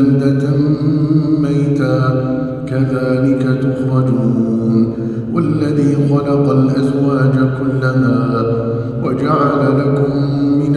بلدة ميتا كذلك تخرجون. والذي خلق الأزواج كلها وجعل لكم من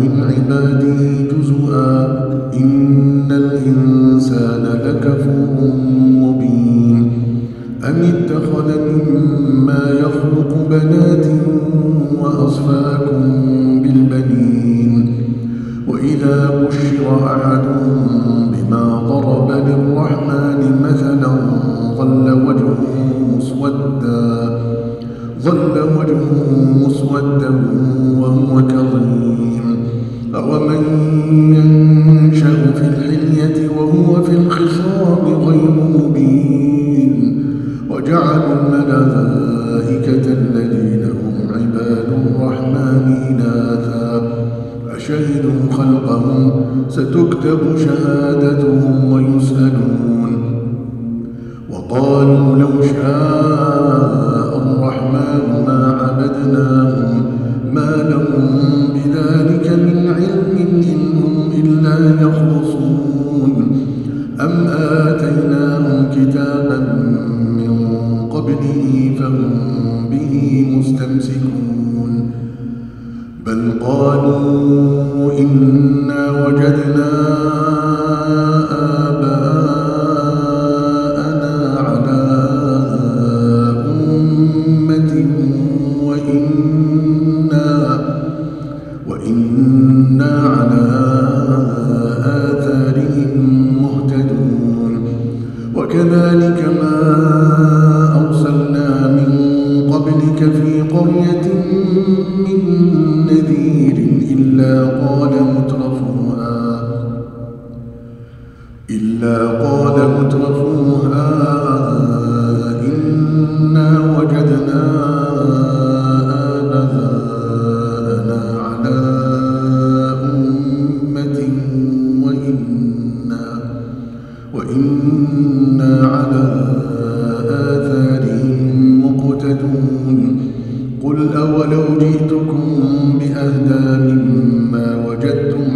من عباده جزءا إن الإنسان لكفور مبين أم اتخذ مما يخلق بنات وأصفاكم بالبنين وإذا بشر أحدهم بما ضرب للرحمن مثلا ظل وجهه مسودا ظل وجهه مسودا وجعلوا الملائكة الذين هم عباد الرحمن إناثا أشهدوا خلقهم ستكتب شهادتهم ويسألون. وقالوا لو شاء الرحمن ما عبدناهم ما لهم بذلك من علم إن هم إلا يخرصون أم آتيناهم كتابا من قبله فهم به إلا قال مترفوها. إلا قال مترفوها. إنا وجدنا آباءنا على أمة وإنا وإنا على آثارهم مقتدون. قل أولو جئتكم بأهدى